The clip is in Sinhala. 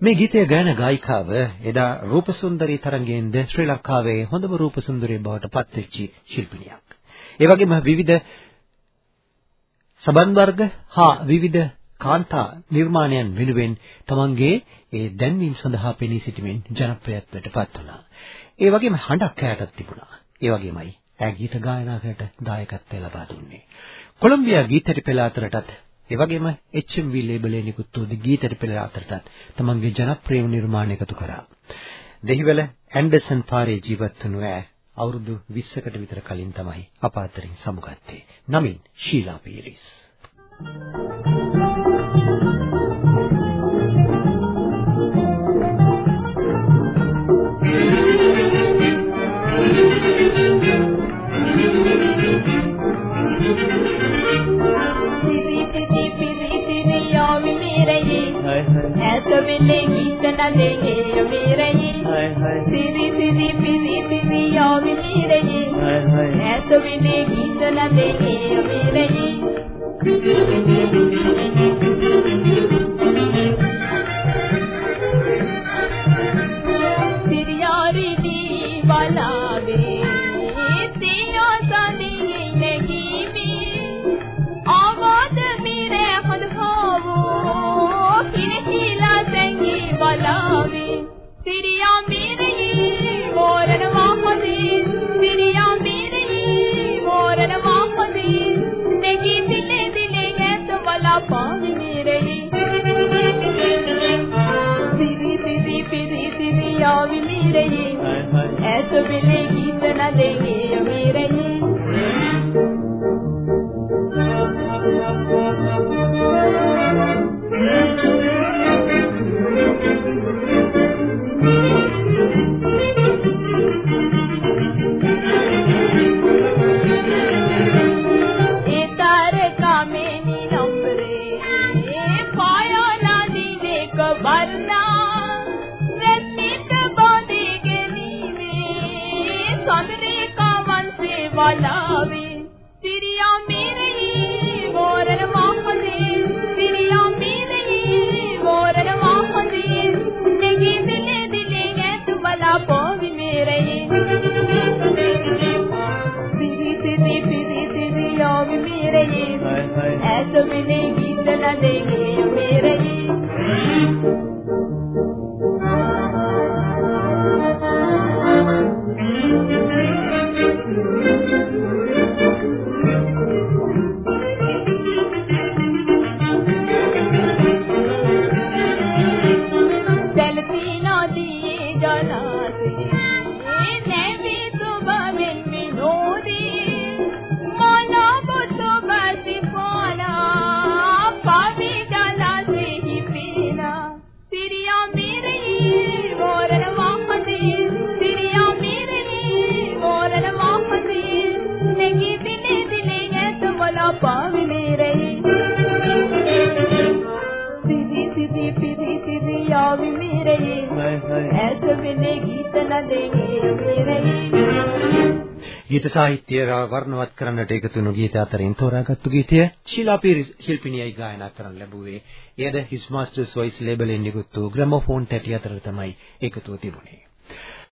මේ ගීතය ගායන ගායිකාව එදා රූපසුන්දරී තරංගයෙන්ද ශ්‍රී ලංකාවේ හොඳම රූපසුන්දරිය බවට පත්වෙච්ච ශිල්පිනියක්. ඒ වගේම විවිධ සබන් වර්ග හා විවිධ කාන්තා නිර්මාණයන් වෙනුවෙන් තමන්ගේ ඒ දැන්වීම් සඳහා පෙනී සිටීමෙන් ජනප්‍රියත්වයට පත් වුණා. ඒ වගේම හඬක් ඇයටත් තිබුණා. ඒ වගේමයි ඇය ගීත ගායනාකට දායකත්වය ලබා දුන්නේ. කොලොම්බියා ගීතටි පෙළ අතරටත් ඒ වගේම HMV ලේබලේ නිකුත් වූ ගීතටි පෙළ අතරටත් තමන්ගේ ජනප්‍රිය නිර්මාණ එකතු කරා. දෙහිවල ඇන්ඩර්සන් පාරේ ජීවත් වුණු ඇය අවුරුදු 20කට විතර කලින් තමයි අප අතරින් සමුගත්තේ. නමින් ශීලා පීරිස්. स्वामी रही ऐसा तो मिले गीत न देंगे हमें रही सीधी सीधी पीधी सीधी और में रही ऐसा तो मिले गीत न देंगे हमें रही सिरियारी दी वाला आवी मेरे ऐसे बिले गीत न देंगे सिरिया दिले दिले है तू भला पोवी मेरे सिरी सिरी सिरी सिरिया मेरे ऐसा मिलेगी चला देंगे मेरे ගීත සාහිත්‍ය වර්ණවත් කරන්නට එකතු වුණු ගීත අතරින් තෝරාගත්තු ගීතය ශීලා පීරිස් ශිල්පිනියයි ගායනා කරන්න ලැබුවේ. එයද His Masters Voice label එකෙන් නිකුත් වූ ග්‍රැමොෆෝන් තැටි අතර තමයි එකතුව තිබුණේ.